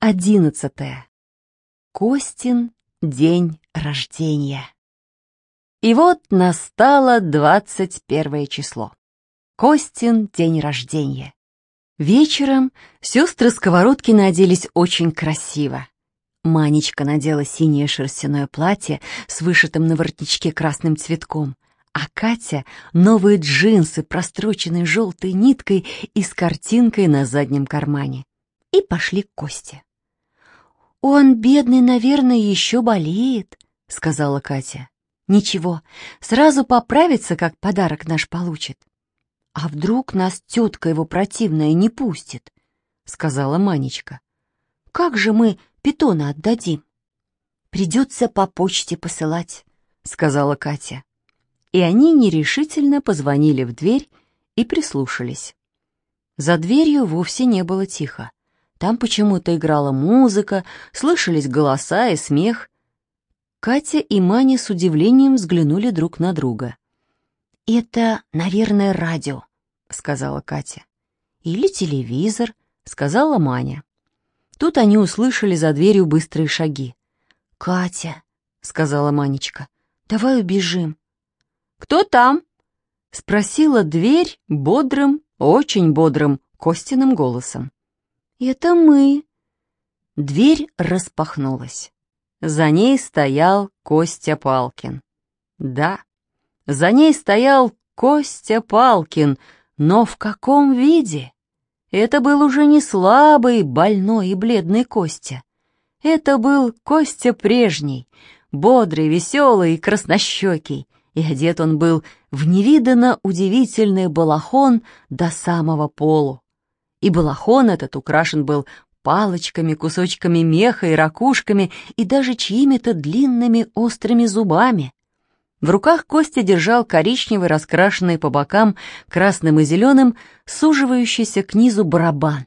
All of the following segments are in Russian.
одиннадцатое. Костин день рождения. И вот настало двадцать первое число. Костин день рождения. Вечером сестры сковородки наделись очень красиво. Манечка надела синее шерстяное платье с вышитым на воротничке красным цветком, а Катя — новые джинсы, простроченные желтой ниткой и с картинкой на заднем кармане. И пошли к Косте. «Он, бедный, наверное, еще болеет», — сказала Катя. «Ничего, сразу поправится, как подарок наш получит». «А вдруг нас тетка его противная не пустит?» — сказала Манечка. «Как же мы питона отдадим?» «Придется по почте посылать», — сказала Катя. И они нерешительно позвонили в дверь и прислушались. За дверью вовсе не было тихо. Там почему-то играла музыка, слышались голоса и смех. Катя и Маня с удивлением взглянули друг на друга. «Это, наверное, радио», — сказала Катя. «Или телевизор», — сказала Маня. Тут они услышали за дверью быстрые шаги. «Катя», — сказала Манечка, — «давай убежим». «Кто там?» — спросила дверь бодрым, очень бодрым Костиным голосом. «Это мы». Дверь распахнулась. За ней стоял Костя Палкин. Да, за ней стоял Костя Палкин, но в каком виде? Это был уже не слабый, больной и бледный Костя. Это был Костя прежний, бодрый, веселый и краснощекий, и одет он был в невиданно удивительный балахон до самого полу и балахон этот украшен был палочками, кусочками меха и ракушками и даже чьими-то длинными острыми зубами. В руках Костя держал коричневый, раскрашенный по бокам красным и зеленым, суживающийся к низу барабан.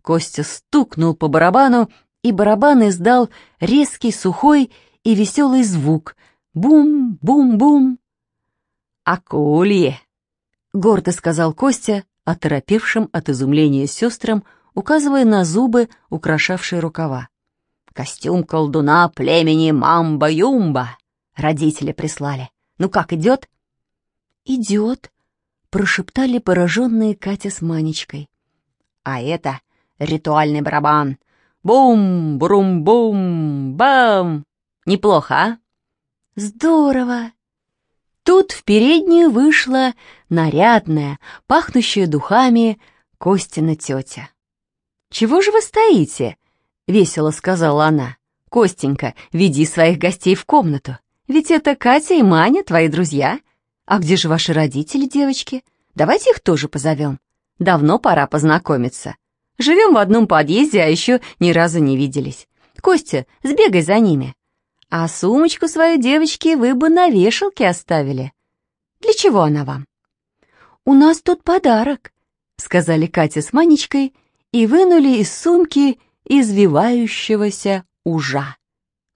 Костя стукнул по барабану, и барабан издал резкий, сухой и веселый звук. Бум-бум-бум. «Акулье!» — гордо сказал Костя, оторопевшим от изумления сестрам, указывая на зубы, украшавшие рукава. «Костюм колдуна племени Мамба-Юмба! Родители прислали. Ну как, идет?» «Идет», — прошептали пораженные Катя с Манечкой. «А это ритуальный барабан. Бум-брум-бум-бам! Неплохо, а?» «Здорово!» Тут в переднюю вышла нарядная, пахнущая духами Костина тетя. «Чего же вы стоите?» — весело сказала она. «Костенька, веди своих гостей в комнату. Ведь это Катя и Маня, твои друзья. А где же ваши родители, девочки? Давайте их тоже позовем. Давно пора познакомиться. Живем в одном подъезде, а еще ни разу не виделись. Костя, сбегай за ними. А сумочку свою, девочки, вы бы на вешалке оставили. Для чего она вам? У нас тут подарок, сказали Катя с Манечкой и вынули из сумки извивающегося ужа.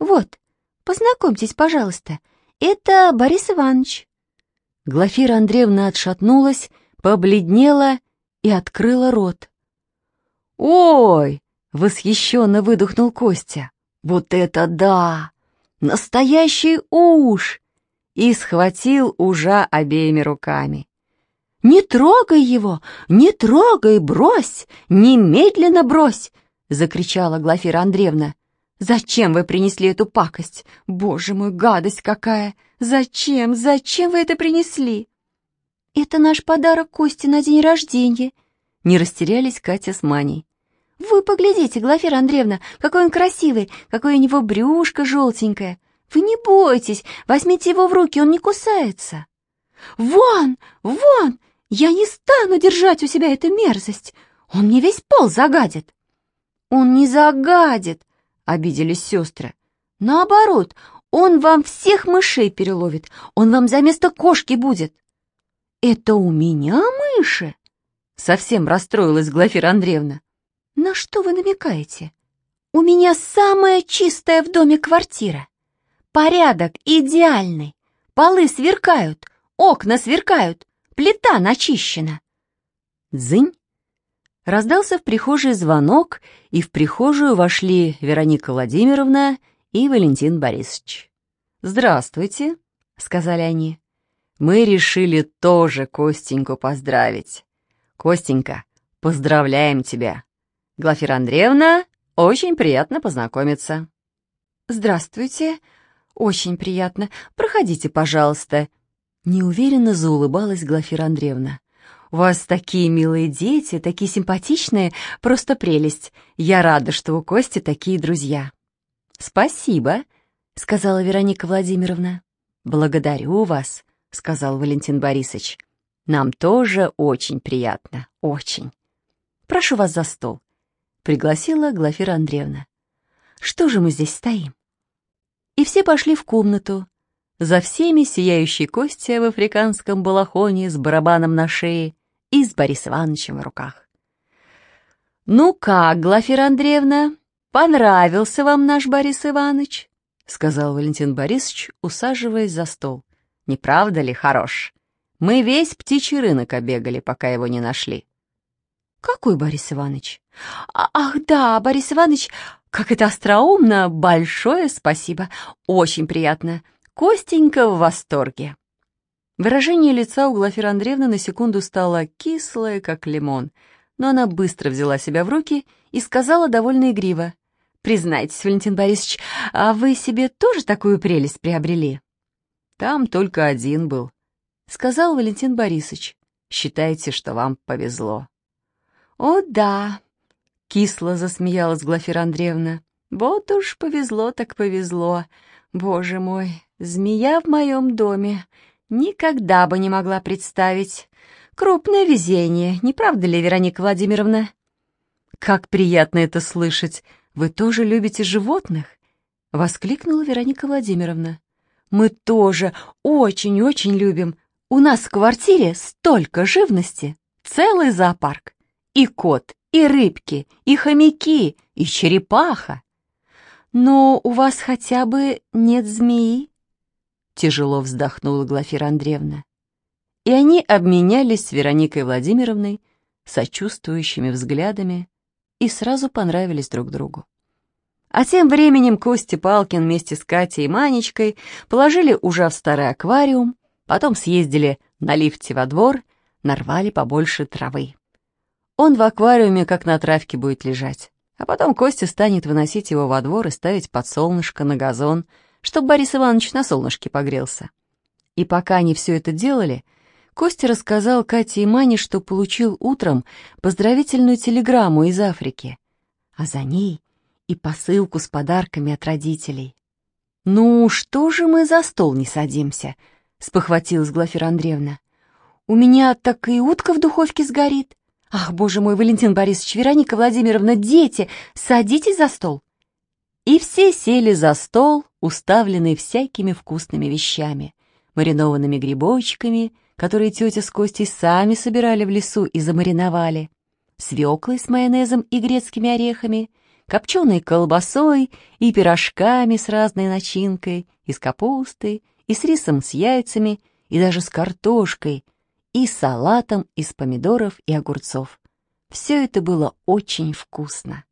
Вот, познакомьтесь, пожалуйста, это Борис Иванович. Глафира Андреевна отшатнулась, побледнела и открыла рот. «Ой!» — восхищенно выдохнул Костя. «Вот это да! Настоящий уж!» И схватил ужа обеими руками. «Не трогай его! Не трогай! Брось! Немедленно брось!» — закричала Глафира Андреевна. «Зачем вы принесли эту пакость? Боже мой, гадость какая! Зачем? Зачем вы это принесли?» «Это наш подарок Косте на день рождения», — не растерялись Катя с Маней. Вы поглядите, Глафира Андреевна, какой он красивый, какое у него брюшко желтенькое. Вы не бойтесь, возьмите его в руки, он не кусается. Вон, вон, я не стану держать у себя эту мерзость. Он мне весь пол загадит. Он не загадит, обиделись сестры. Наоборот, он вам всех мышей переловит, он вам за место кошки будет. Это у меня мыши? Совсем расстроилась Глафира Андреевна. «На что вы намекаете? У меня самая чистая в доме квартира. Порядок идеальный. Полы сверкают, окна сверкают, плита начищена». «Дзынь!» Раздался в прихожей звонок, и в прихожую вошли Вероника Владимировна и Валентин Борисович. «Здравствуйте», — сказали они. «Мы решили тоже Костеньку поздравить. Костенька, поздравляем тебя. Глафира Андреевна, очень приятно познакомиться». «Здравствуйте. Очень приятно. Проходите, пожалуйста». Неуверенно заулыбалась Глафира Андреевна. У вас такие милые дети, такие симпатичные, просто прелесть. Я рада, что у Кости такие друзья». «Спасибо», — сказала Вероника Владимировна. «Благодарю вас», — сказал Валентин Борисович. «Нам тоже очень приятно, очень. Прошу вас за стол», — пригласила Глафира Андреевна. «Что же мы здесь стоим?» И все пошли в комнату, за всеми сияющий Костя в африканском балахоне с барабаном на шее и с Борисом Ивановичем в руках. «Ну как, Глафира Андреевна, понравился вам наш Борис Иванович?» — сказал Валентин Борисович, усаживаясь за стол. «Не правда ли хорош? Мы весь птичий рынок обегали, пока его не нашли». «Какой Борис Иванович?» «А, «Ах, да, Борис Иванович, как это остроумно! Большое спасибо! Очень приятно!» Костенька в восторге. Выражение лица у Глафиры Андреевны на секунду стало кислое, как лимон, но она быстро взяла себя в руки и сказала довольно игриво. «Признайтесь, Валентин Борисович, а вы себе тоже такую прелесть приобрели?» «Там только один был», — сказал Валентин Борисович. «Считайте, что вам повезло». «О, да», — кисло засмеялась Глафира Андреевна. «Вот уж повезло так повезло. Боже мой, Змея в моем доме. Никогда бы не могла представить. Крупное везение, не правда ли, Вероника Владимировна? Как приятно это слышать. Вы тоже любите животных? Воскликнула Вероника Владимировна. Мы тоже очень-очень любим. У нас в квартире столько живности. Целый зоопарк. И кот, и рыбки, и хомяки, и черепаха. Но у вас хотя бы нет змеи? Тяжело вздохнула Глафира Андреевна. И они обменялись с Вероникой Владимировной сочувствующими взглядами и сразу понравились друг другу. А тем временем Костя Палкин вместе с Катей и Манечкой положили уже в старый аквариум, потом съездили на лифте во двор, нарвали побольше травы. Он в аквариуме как на травке будет лежать, а потом Костя станет выносить его во двор и ставить под солнышко на газон — чтобы Борис Иванович на солнышке погрелся. И пока они все это делали, Костя рассказал Кате и Мане, что получил утром поздравительную телеграмму из Африки, а за ней и посылку с подарками от родителей. «Ну, что же мы за стол не садимся?» — спохватилась Глафира Андреевна. «У меня так и утка в духовке сгорит. Ах, боже мой, Валентин Борисович, Вероника Владимировна, дети, садитесь за стол!» И все сели за стол, уставленный всякими вкусными вещами, маринованными грибочками, которые тетя с Костей сами собирали в лесу и замариновали, свеклой с майонезом и грецкими орехами, копченой колбасой и пирожками с разной начинкой, и с капустой, и с рисом с яйцами, и даже с картошкой, и салатом из помидоров и огурцов. Все это было очень вкусно.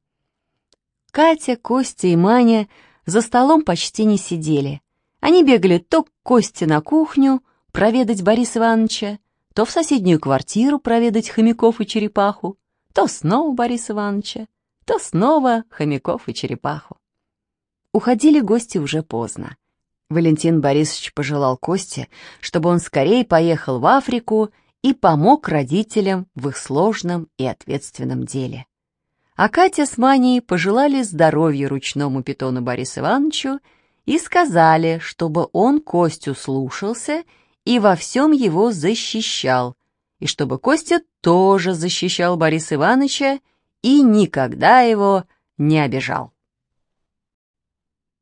Катя, Костя и Маня за столом почти не сидели. Они бегали то к Косте на кухню проведать Бориса Ивановича, то в соседнюю квартиру проведать хомяков и черепаху, то снова Бориса Ивановича, то снова хомяков и черепаху. Уходили гости уже поздно. Валентин Борисович пожелал Косте, чтобы он скорее поехал в Африку и помог родителям в их сложном и ответственном деле. А Катя с Маней пожелали здоровья ручному питону Борису Ивановичу и сказали, чтобы он Костю слушался и во всем его защищал, и чтобы Костя тоже защищал Бориса Ивановича и никогда его не обижал.